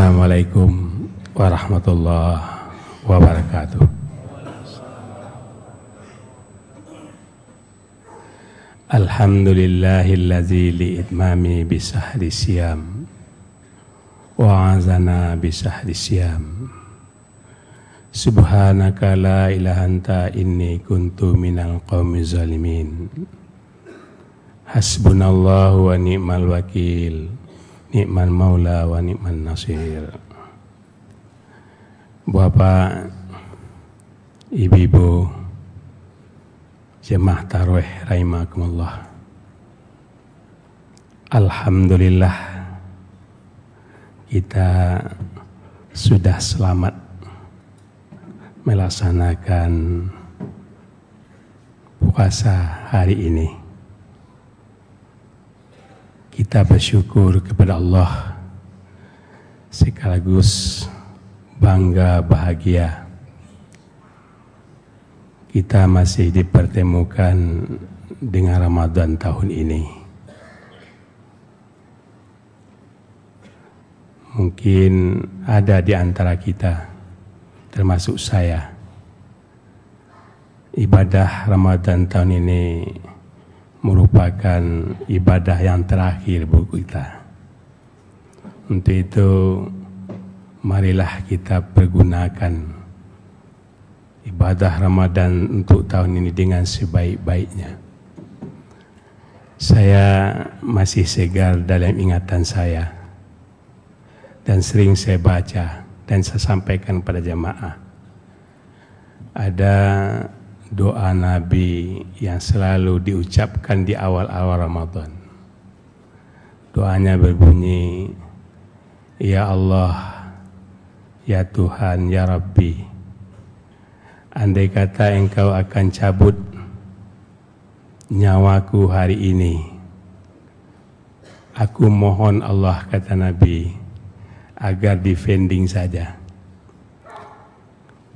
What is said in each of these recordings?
Assalamualaikum warahmatullahi wabarakatuh. Alhamdulillahillazi li'itmami bisahri siyam Wa'azana bisahri siyam. Subhanaka la ilaha anta inni kuntu minal qawmi zalimin. Hasbunallahu wa ni'mal wakil Ni'mal maula wa ni'mal nasir Bapak, Ibu-ibu, jemaah tarawih rahimakumullah. Alhamdulillah kita sudah selamat melaksanakan puasa hari ini kita bersyukur kepada Allah. Sekaligus bangga bahagia. Kita masih dipertemukan dengan Ramadan tahun ini. Mungkin ada di antara kita termasuk saya ibadah Ramadan tahun ini merupakan ibadah yang terakhir buku kita. Untuk itu marilah kita pergunakan ibadah Ramadan untuk tahun ini dengan sebaik-baiknya. Saya masih segar dalam ingatan saya dan sering saya baca dan saya sampaikan pada jemaah. Ada doa Nabi yang selalu diucapkan di awal-awal Ramadan. Doanya berbunyi, Ya Allah, Ya Tuhan, Ya Rabbi, andai kata engkau akan cabut nyawaku hari ini, aku mohon Allah, kata Nabi, agar defending saja.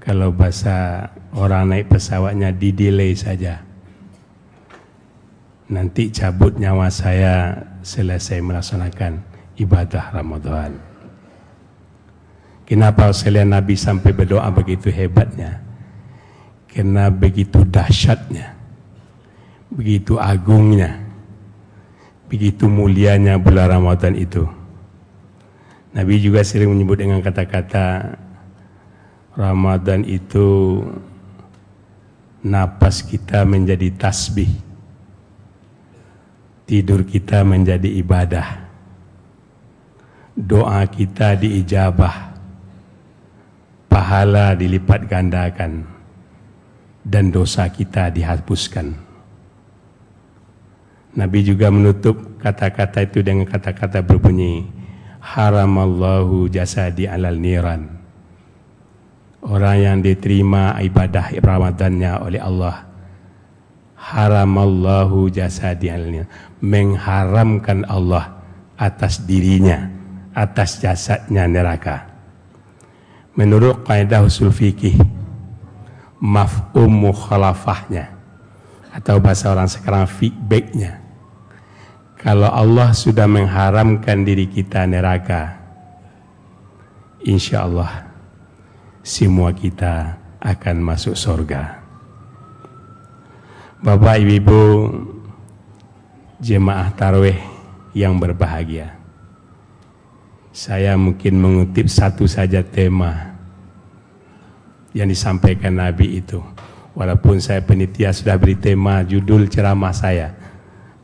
Kalau bahasa orang naik pesawatnya di delay saja. Nanti cabut nyawa saya selesai melaksanakan ibadah Ramadan. Kenapa selain Nabi sampai berdoa begitu hebatnya? Karena begitu dahsyatnya, begitu agungnya, begitu mulianya bulan Ramadan itu. Nabi juga sering menyebut dengan kata-kata Ramadan itu napas kita menjadi tasbih. Tidur kita menjadi ibadah. Doa kita diijabah. Pahala dilipat gandakan. Dan dosa kita dihapuskan. Nabi juga menutup kata-kata itu dengan kata-kata berbunyi haramallahu jasadi alal niran orang yang diterima ibadah Ramadannya oleh Allah. Haramallahu jasadinya mengharamkan Allah atas dirinya atas jasadnya neraka. Menurut kaidah usul fikih maf'um mukhalafahnya atau bahasa orang sekarang feedbacknya kalau Allah sudah mengharamkan diri kita neraka insya Allah semua kita akan masuk surga. Bapak Ibu jemaah tarawih yang berbahagia. Saya mungkin mengutip satu saja tema yang disampaikan Nabi itu. Walaupun saya penitia sudah beri tema judul ceramah saya.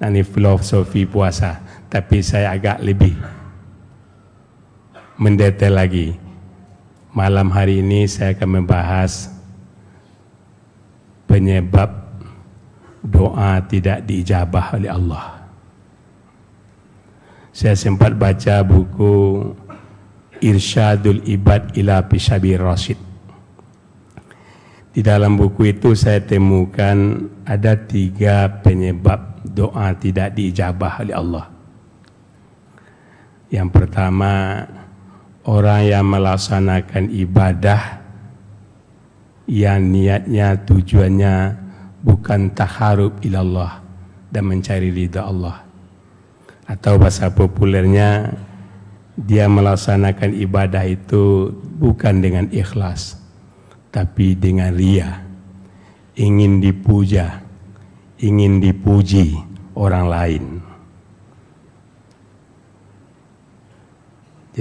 Ini filosofi puasa. Tapi saya agak lebih mendetail lagi Malam hari ini saya akan membahas penyebab doa tidak diijabah oleh Allah. Saya sempat baca buku Irsyadul Ibad ila Pisabir Rasid. Di dalam buku itu saya temukan ada tiga penyebab doa tidak diijabah oleh Allah. Yang pertama, orang yang melaksanakan ibadah yang niatnya tujuannya bukan taharub ilallah dan mencari ridha Allah. Atau bahasa populernya dia melaksanakan ibadah itu bukan dengan ikhlas tapi dengan ria. Ingin dipuja ingin dipuji orang lain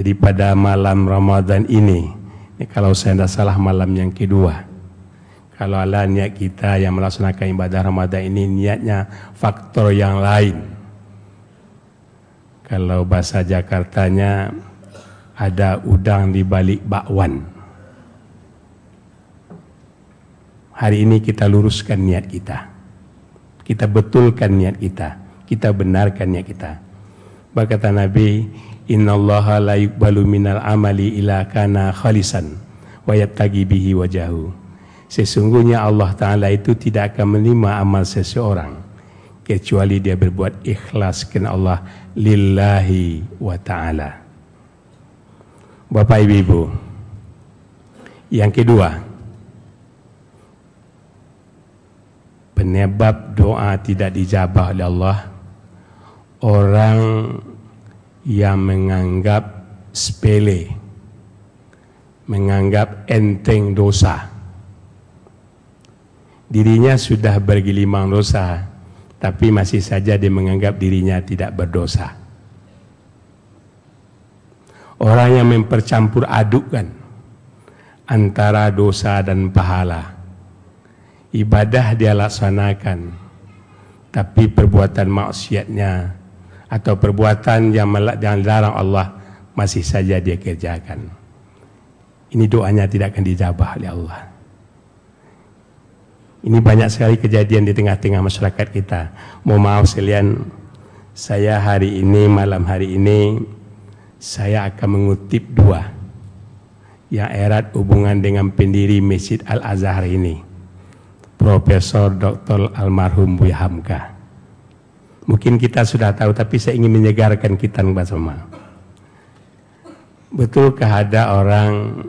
jadi pada malam Ramadan ini ini kalau saya tidak salah malam yang kedua kalau Allah niat kita yang melaksanakan ibadah Ramadan ini niatnya faktor yang lain kalau bahasa Jakartanya ada udang di balik bakwan. Hari ini kita luruskan niat kita. Kita betulkan niat kita. Kita benarkan niat kita. Berkata Nabi, Inna Allah la yukbalu minal amali ila kana khalisan wa yattagi bihi wajahu. Sesungguhnya Allah Ta'ala itu tidak akan menerima amal seseorang kecuali dia berbuat ikhlas karena Allah lillahi wa ta'ala. Bapak Ibu, Ibu. Yang kedua, penyebab doa tidak dijabah oleh Allah orang yang menganggap sepele menganggap enteng dosa dirinya sudah bergelimang dosa tapi masih saja dia menganggap dirinya tidak berdosa. Orang yang mempercampur adukkan antara dosa dan pahala. Ibadah dia laksanakan, tapi perbuatan maksiatnya atau perbuatan yang dilarang Allah masih saja dia kerjakan. Ini doanya tidak akan dijabah oleh Allah. Ini banyak sekali kejadian di tengah-tengah masyarakat kita. Mohon maaf sekalian, saya hari ini, malam hari ini, saya akan mengutip dua yang erat hubungan dengan pendiri Masjid Al-Azhar ini. Profesor Dr. Almarhum Buya Hamka. Mungkin kita sudah tahu, tapi saya ingin menyegarkan kita bersama. Betulkah ada orang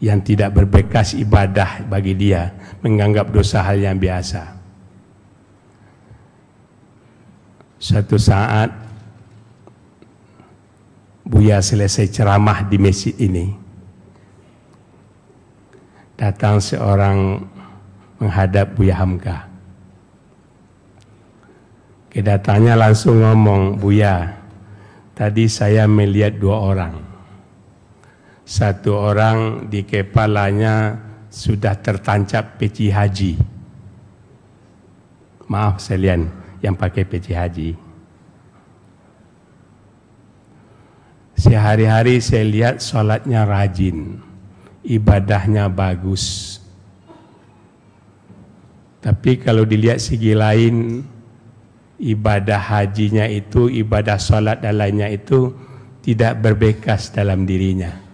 yang tidak berbekas ibadah bagi dia menganggap dosa hal yang biasa. Suatu saat Buya selesai ceramah di masjid ini. Datang seorang menghadap Buya Hamka. Kedatangannya langsung ngomong, Buya, tadi saya melihat dua orang satu orang di kepalanya sudah tertancap peci haji. Maaf sekalian yang pakai peci haji. Sehari-hari saya lihat sholatnya rajin, ibadahnya bagus. Tapi kalau dilihat segi lain, ibadah hajinya itu, ibadah sholat dan lainnya itu tidak berbekas dalam dirinya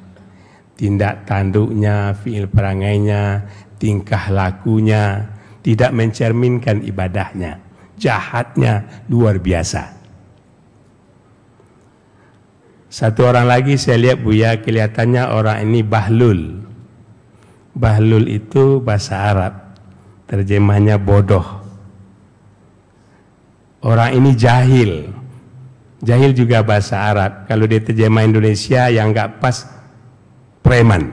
tindak tanduknya, fiil perangainya, tingkah lakunya tidak mencerminkan ibadahnya. Jahatnya luar biasa. Satu orang lagi saya lihat Buya kelihatannya orang ini bahlul. Bahlul itu bahasa Arab. Terjemahnya bodoh. Orang ini jahil. Jahil juga bahasa Arab. Kalau dia terjemah Indonesia yang enggak pas preman.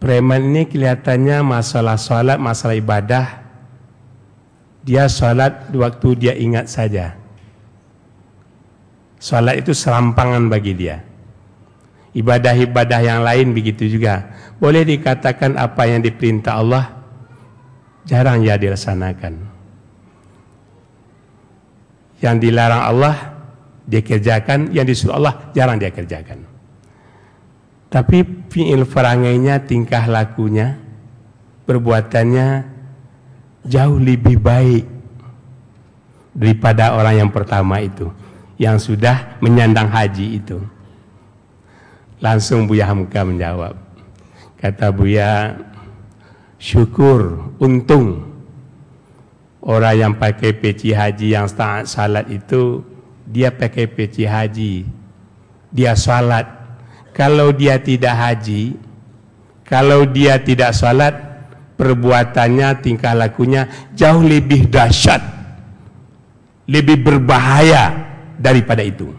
Preman ini kelihatannya masalah sholat, masalah ibadah. Dia sholat waktu dia ingat saja. Sholat itu serampangan bagi dia. Ibadah-ibadah yang lain begitu juga. Boleh dikatakan apa yang diperintah Allah, jarang ya dilaksanakan. Yang dilarang Allah, dia kerjakan, yang disuruh Allah jarang dia kerjakan. Tapi fi'il farangainya, tingkah lakunya, perbuatannya jauh lebih baik daripada orang yang pertama itu yang sudah menyandang haji itu. Langsung Buya Hamka menjawab. Kata Buya, syukur, untung orang yang pakai peci haji yang salat itu dia pakai peci haji, dia salat. Kalau dia tidak haji, kalau dia tidak salat, perbuatannya, tingkah lakunya jauh lebih dahsyat lebih berbahaya daripada itu.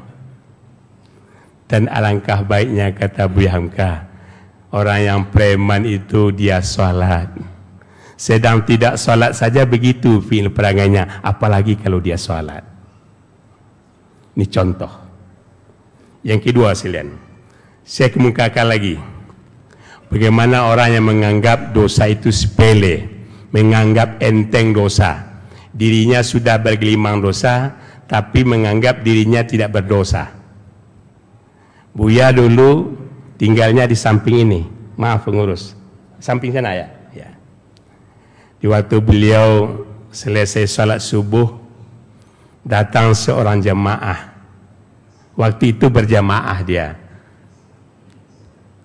Dan alangkah baiknya kata Bu Hamka, orang yang preman itu dia sholat. Sedang tidak sholat saja begitu fil perangainya, apalagi kalau dia sholat. Ini contoh. Yang kedua sekalian, saya kemukakan lagi. Bagaimana orang yang menganggap dosa itu sepele, menganggap enteng dosa. Dirinya sudah bergelimang dosa, tapi menganggap dirinya tidak berdosa. Buya dulu tinggalnya di samping ini. Maaf pengurus. Samping sana ya. ya. Di waktu beliau selesai salat subuh datang seorang jemaah. Waktu itu berjamaah dia.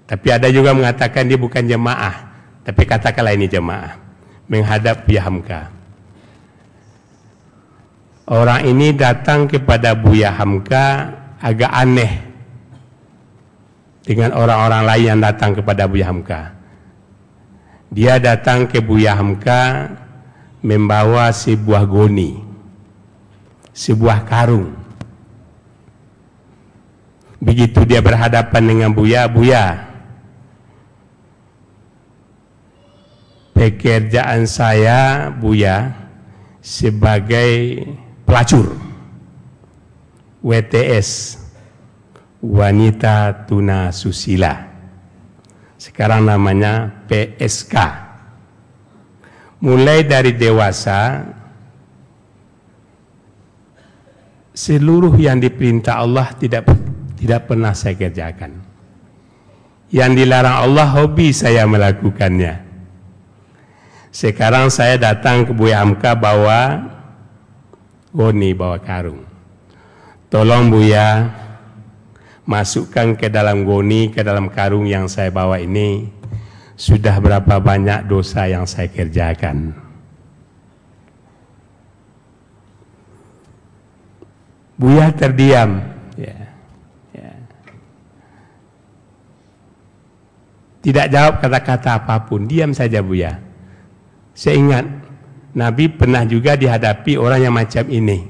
Tapi ada juga mengatakan dia bukan jemaah, tapi katakanlah ini jemaah menghadap Buya Hamka. Orang ini datang kepada Buya Hamka agak aneh dengan orang-orang lain yang datang kepada Buya Hamka. Dia datang ke Buya Hamka membawa sebuah goni, sebuah karung. Begitu dia berhadapan dengan Buya, Buya, pekerjaan saya Buya sebagai pelacur WTS wanita tuna susila. Sekarang namanya PSK. Mulai dari dewasa seluruh yang diperintah Allah tidak tidak pernah saya kerjakan. Yang dilarang Allah hobi saya melakukannya. Sekarang saya datang ke Buya Hamka bawa goni, bawa karung. Tolong Buya, masukkan ke dalam goni, ke dalam karung yang saya bawa ini, sudah berapa banyak dosa yang saya kerjakan. Buya terdiam. Ya. Ya. Tidak jawab kata-kata apa pun, diam saja Buya. Saya ingat, Nabi pernah juga dihadapi orang yang macam ini.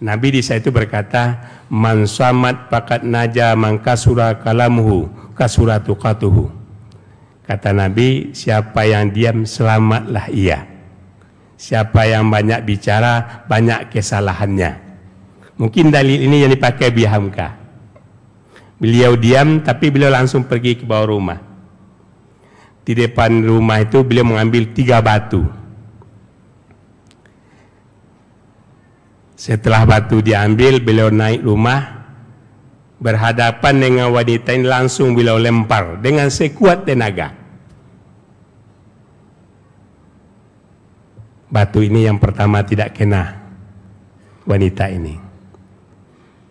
Nabi di saat itu berkata, "Man samat pakat naja man kasura kalamuhu kasuratu qatuhu." Kata Nabi, siapa yang diam selamatlah ia. Siapa yang banyak bicara, banyak kesalahannya. Mungkin dalil ini yang dipakai Bihamka. Beliau diam tapi beliau langsung pergi ke bawah rumah. Di depan rumah itu beliau mengambil tiga batu Setelah batu diambil, beliau naik rumah, berhadapan dengan wanita ini langsung beliau lempar dengan sekuat tenaga. Batu ini yang pertama tidak kena wanita ini.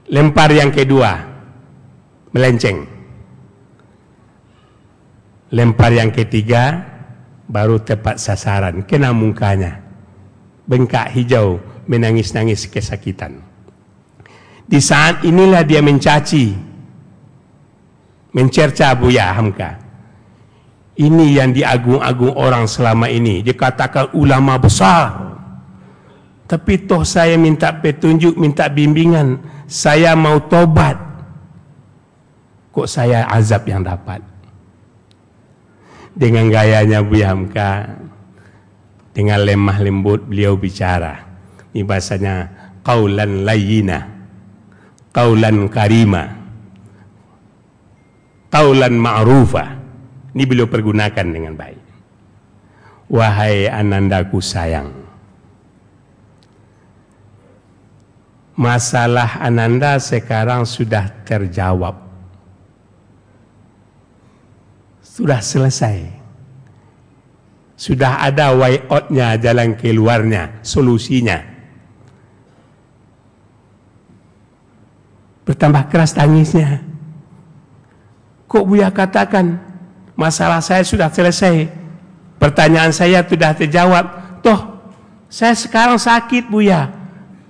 Lempar yang kedua, melenceng. Lempar yang ketiga, baru tepat sasaran, kena mukanya. Bengkak hijau, menangis-nangis kesakitan. Di saat inilah dia mencaci, mencerca Buya Hamka. Ini yang diagung-agung orang selama ini. Dikatakan ulama besar. Tapi toh saya minta petunjuk, minta bimbingan. Saya mau tobat. Kok saya azab yang dapat? Dengan gayanya Buya Hamka, dengan lemah lembut beliau bicara. Ini bahasanya qaulan layyina, qaulan karima, qaulan ma'rufa. Ini beliau pergunakan dengan baik. Wahai anandaku sayang. Masalah ananda sekarang sudah terjawab. Sudah selesai. Sudah ada way out-nya, jalan keluarnya, solusinya. Bertambah keras tangisnya. Kok Buya katakan masalah saya sudah selesai. Pertanyaan saya sudah terjawab. Toh saya sekarang sakit Buya.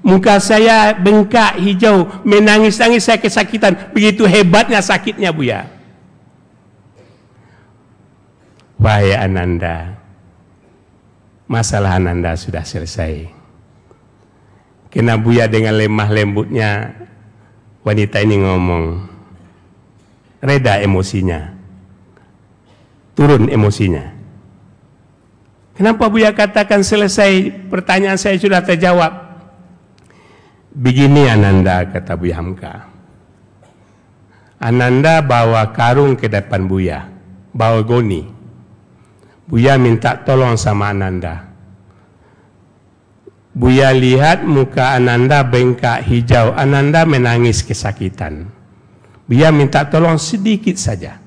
Muka saya bengkak hijau, menangis-nangis saya kesakitan. Begitu hebatnya sakitnya Buya. Wahai Ananda, masalah Ananda sudah selesai. Kena Buya dengan lemah lembutnya wanita ini ngomong. Reda emosinya. Turun emosinya. Kenapa Buya katakan selesai pertanyaan saya sudah terjawab? Begini Ananda kata Buya Hamka. Ananda bawa karung ke depan Buya, bawa goni. Buya minta tolong sama Ananda. Buya lihat muka Ananda bengkak hijau, Ananda menangis kesakitan. Buya minta tolong sedikit saja.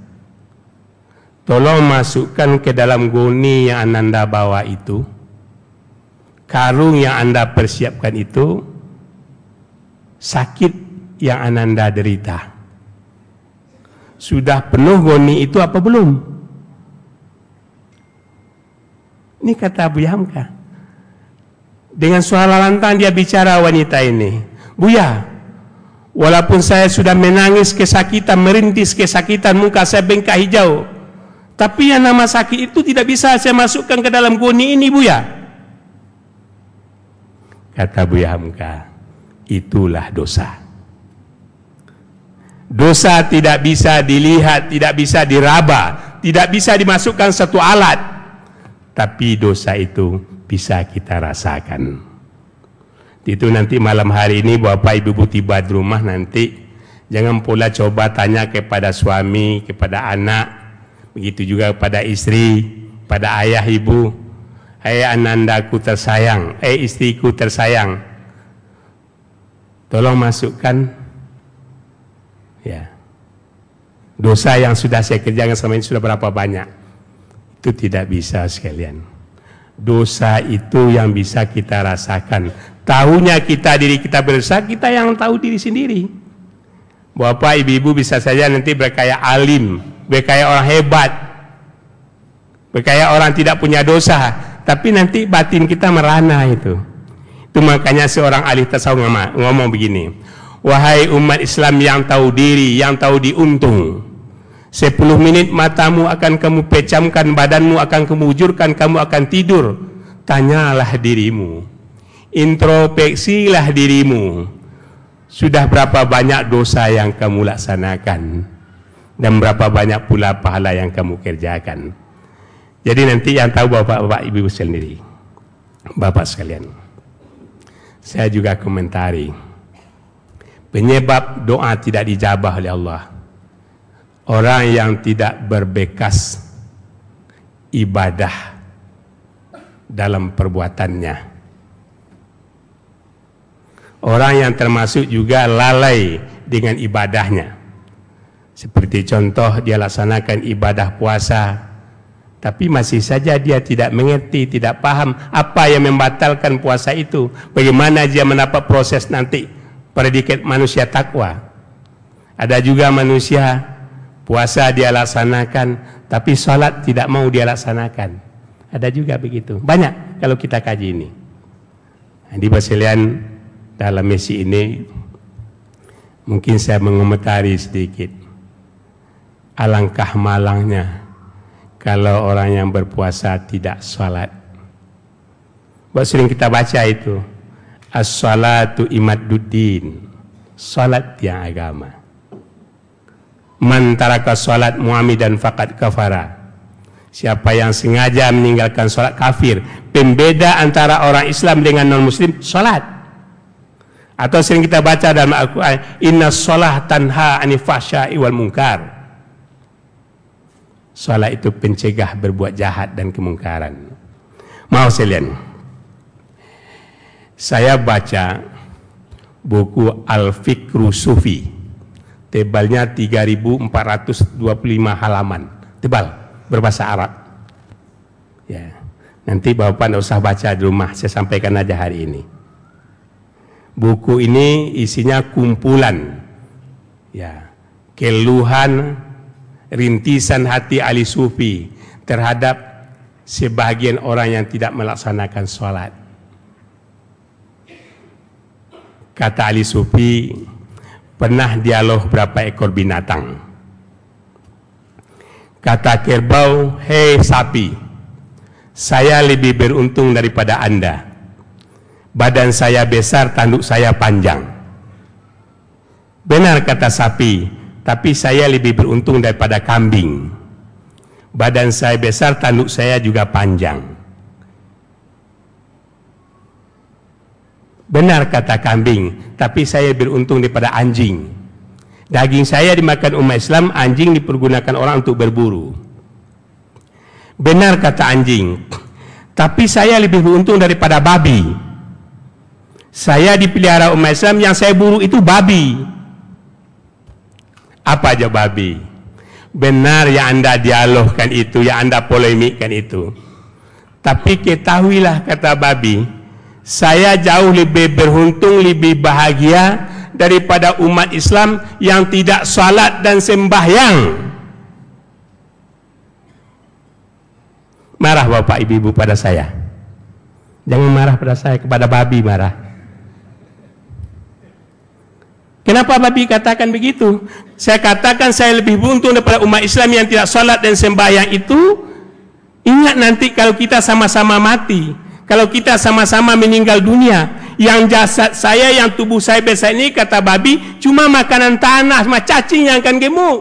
Tolong masukkan ke dalam goni yang Ananda bawa itu. Karung yang Anda persiapkan itu sakit yang Ananda derita. Sudah penuh goni itu apa belum? Ini kata Buya Hamka. Dengan suara lantang dia bicara wanita ini. Buya, walaupun saya sudah menangis kesakitan, merintis kesakitan, muka saya bengkak hijau. Tapi yang nama sakit itu tidak bisa saya masukkan ke dalam goni ini Buya. Kata Buya Hamka, itulah dosa. Dosa tidak bisa dilihat, tidak bisa diraba, tidak bisa dimasukkan satu alat. Tapi dosa itu bisa kita rasakan. Itu nanti malam hari ini Bapak Ibu tiba di rumah nanti jangan pula coba tanya kepada suami, kepada anak, Begitu juga pada istri, pada ayah ibu. Hai anandaku tersayang, eh istriku tersayang. Tolong masukkan ya. Dosa yang sudah saya kerjakan selama ini sudah berapa banyak? Itu tidak bisa sekalian. Dosa itu yang bisa kita rasakan. Tahunya kita diri kita berdosa, kita yang tahu diri sendiri. Bapak, ibu-ibu bisa saja nanti berkaya alim, berkaya orang hebat, berkaya orang tidak punya dosa, tapi nanti batin kita merana itu. Itu makanya seorang ahli tasawuf ngomong, ngomong begini, wahai umat Islam yang tahu diri, yang tahu diuntung, sepuluh menit matamu akan kamu pecamkan, badanmu akan kamu ujurkan, kamu akan tidur. Tanyalah dirimu, introspeksilah dirimu, sudah berapa banyak dosa yang kamu laksanakan dan berapa banyak pula pahala yang kamu kerjakan. Jadi nanti yang tahu bapak-bapak ibu sendiri, bapak sekalian. Saya juga komentari penyebab doa tidak dijabah oleh Allah. Orang yang tidak berbekas ibadah dalam perbuatannya. Orang yang termasuk juga lalai dengan ibadahnya. Seperti contoh dia laksanakan ibadah puasa tapi masih saja dia tidak mengerti, tidak paham apa yang membatalkan puasa itu. Bagaimana dia mendapat proses nanti predikat manusia takwa. Ada juga manusia puasa dia laksanakan tapi sholat tidak mau dia laksanakan. Ada juga begitu. Banyak kalau kita kaji ini. Di Basilian dalam misi ini mungkin saya mengomentari sedikit alangkah malangnya kalau orang yang berpuasa tidak sholat. Buat sering kita baca itu. As-salatu imaduddin. Sholat yang agama. Mantaraka sholat muami dan fakat kafara. Siapa yang sengaja meninggalkan sholat kafir. Pembeda antara orang Islam dengan non-muslim, sholat. Atau sering kita baca dalam Al-Quran, Inna sholat tanha anifasya iwal mungkar Salat itu pencegah berbuat jahat dan kemungkaran. Mau sekalian. Saya baca buku Al-Fikru Sufi. Tebalnya 3425 halaman. Tebal berbahasa Arab. Ya. Nanti Bapak tidak usah baca di rumah, saya sampaikan aja hari ini. Buku ini isinya kumpulan ya, keluhan rintisan hati ahli sufi terhadap sebahagian orang yang tidak melaksanakan sholat. Kata ahli sufi, pernah dialog berapa ekor binatang. Kata kerbau, hei sapi, saya lebih beruntung daripada anda. Badan saya besar, tanduk saya panjang. Benar kata sapi, tapi saya lebih beruntung daripada kambing. Badan saya besar, tanduk saya juga panjang. Benar kata kambing, tapi saya beruntung daripada anjing. Daging saya dimakan umat Islam, anjing dipergunakan orang untuk berburu. Benar kata anjing, tapi saya lebih beruntung daripada babi. Saya dipelihara umat Islam yang saya buru itu babi. Apa aja babi? Benar yang anda dialogkan itu, yang anda polemikkan itu. Tapi ketahuilah kata babi, saya jauh lebih beruntung, lebih bahagia daripada umat Islam yang tidak salat dan sembahyang. Marah bapak ibu-ibu pada saya. Jangan marah pada saya, kepada babi marah. Kenapa Nabi katakan begitu? Saya katakan saya lebih beruntung daripada umat Islam yang tidak salat dan sembahyang itu. Ingat nanti kalau kita sama-sama mati, kalau kita sama-sama meninggal dunia, yang jasad saya, yang tubuh saya besar ini kata babi cuma makanan tanah, cuma cacing yang akan gemuk.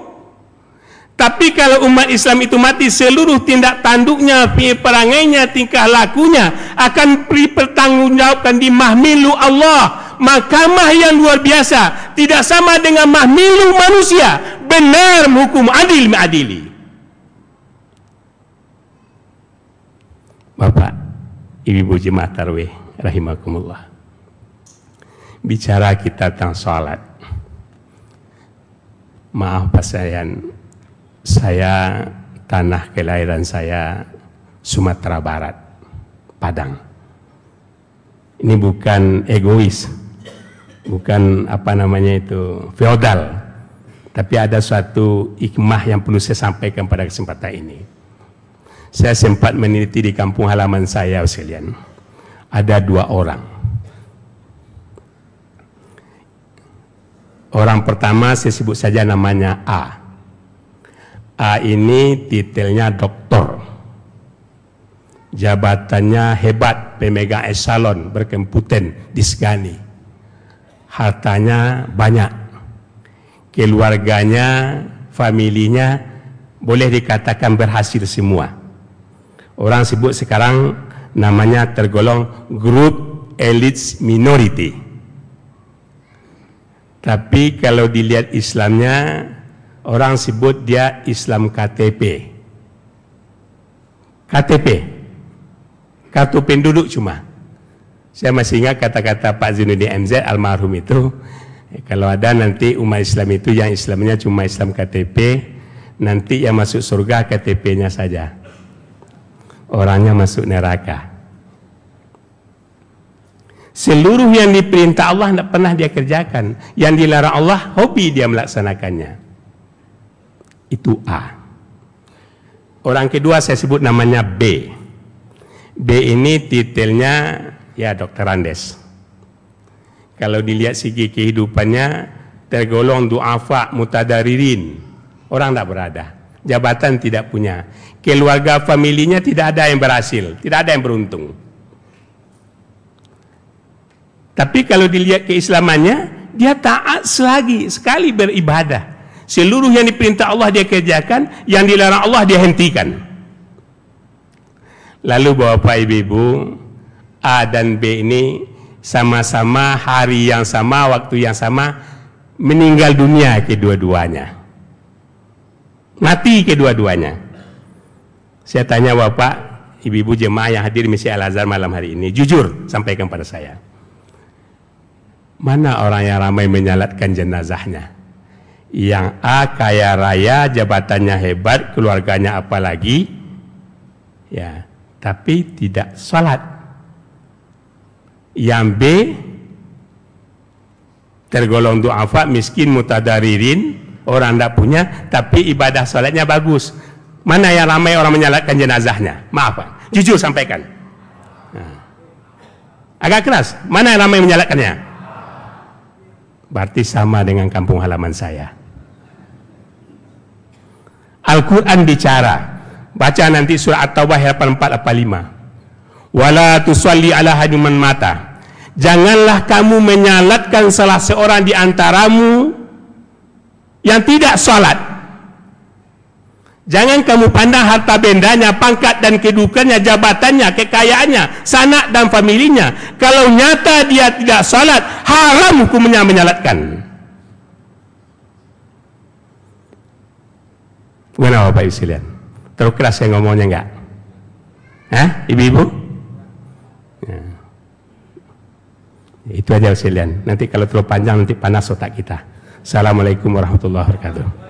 Tapi kalau umat Islam itu mati, seluruh tindak tanduknya, perangainya, tingkah lakunya akan dipertanggungjawabkan di mahmilu Allah. Mahkamah yang luar biasa tidak sama dengan mahmilu manusia. Benar hukum adil adili Bapak Ibu jemaah tarwih rahimakumullah. Bicara kita tentang salat maaf pasien saya tanah kelahiran saya Sumatera Barat Padang. Ini bukan egois bukan apa namanya itu feodal. Tapi ada suatu hikmah yang perlu saya sampaikan pada kesempatan ini saya sempat meneliti di kampung halaman saya sekalian. Ada dua orang. Orang pertama saya sebut saja namanya A. A ini titelnya doktor. Jabatannya hebat pemegang esalon berkemputen disgani hartanya banyak, keluarganya, familinya boleh dikatakan berhasil semua. Orang sebut sekarang namanya tergolong group elite minority. Tapi kalau dilihat Islamnya, orang sebut dia Islam KTP. KTP, kartu penduduk cuma. Saya masih ingat kata-kata Pak Zainuddin MZ almarhum itu, kalau ada nanti umat Islam itu yang Islamnya cuma Islam KTP, nanti yang masuk surga KTP-nya saja. Orangnya masuk neraka. Seluruh yang diperintah Allah tidak pernah dia kerjakan. Yang dilarang Allah, hobi dia melaksanakannya. Itu A. Orang kedua saya sebut namanya B. B ini titelnya Ya Dokter Andes. Kalau dilihat segi kehidupannya tergolong duafa mutadaririn. Orang tak berada. Jabatan tidak punya. Keluarga familinya tidak ada yang berhasil, tidak ada yang beruntung. Tapi kalau dilihat keislamannya, dia taat selagi sekali beribadah. Seluruh yang diperintah Allah dia kerjakan, yang dilarang Allah dia hentikan. Lalu Bapak Ibu, A dan B ini sama-sama hari yang sama, waktu yang sama meninggal dunia kedua-duanya. Mati kedua-duanya. Saya tanya Bapak, Ibu-ibu jemaah yang hadir misi Al-Azhar malam hari ini, jujur sampaikan pada saya. Mana orang yang ramai menyalatkan jenazahnya? Yang A kaya raya, jabatannya hebat, keluarganya apalagi, ya, tapi tidak salat yang B tergolong duafa miskin mutadaririn orang tidak punya tapi ibadah salatnya bagus mana yang ramai orang menyalatkan jenazahnya? Maaf Pak. Jujur sampaikan. Agak keras. Mana yang ramai menyalatkannya berarti sama dengan kampung halaman saya. Al-Quran bicara baca nanti surah At-Taubah 84 85 wala tusalli ala hadiman mata. Janganlah kamu menyalatkan salah seorang di antaramu yang tidak sholat. Jangan kamu pandang harta bendanya, pangkat dan kedudukannya, jabatannya, kekayaannya, sanak dan familinya. Kalau nyata dia tidak sholat, haram hukumnya menyalatkan. Gimana Bapak Ibu sekalian? Terus keras saya ngomongnya enggak? Hah? Ibu-ibu? Ya. Itu aja sekalian. Nanti kalau terlalu panjang nanti panas otak kita. Assalamualaikum warahmatullahi wabarakatuh.